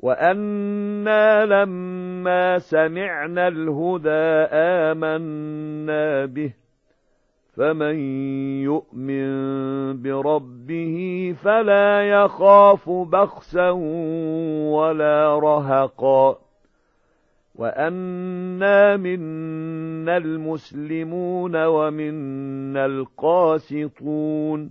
وَأَنَّا لَمَّا سَمِعْنَا الْهُدَىٰ آمَنَّا بِهِ فَمَن يُؤْمِن بِرَبِّهِ فَلَا يَخَافُ بَخْسًا وَلَا رَهَقًا وَأَنَّا مِنَّا الْمُسْلِمُونَ وَمِنَّا الْقَاسِطُونَ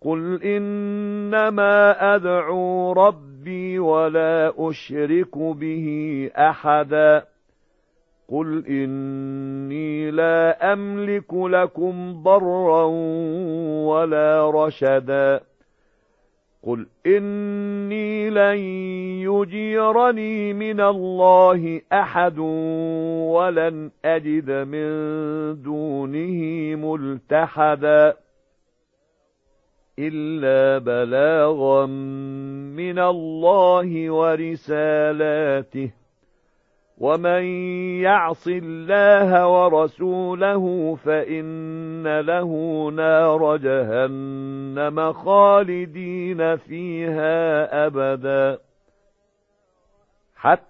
قُلْ إِنَّمَا أَدْعُو رَبِّي وَلَا أُشْرِكُ بِهِ أَحَدًا قُلْ إِنِّي لَا أَمْلِكُ لَكُمْ ضَرًّا وَلَا رَشَدًا قُلْ إِنِّي لَن يُجِيرَنِي مِنَ اللَّهِ أَحَدٌ وَلَنْ أَجِدَ مِن دُونِهِ مُلْتَحَدًا إِلَّا بَلَاغًا مِنَ اللَّهِ وَرِسَالَاتِهِ وَمَن يَعْصِ اللَّهَ وَرَسُولَهُ فَإِنَّ لَهُ نَارَ جَهَنَّمَ خَالِدِينَ فِيهَا أَبَدًا حَتَّى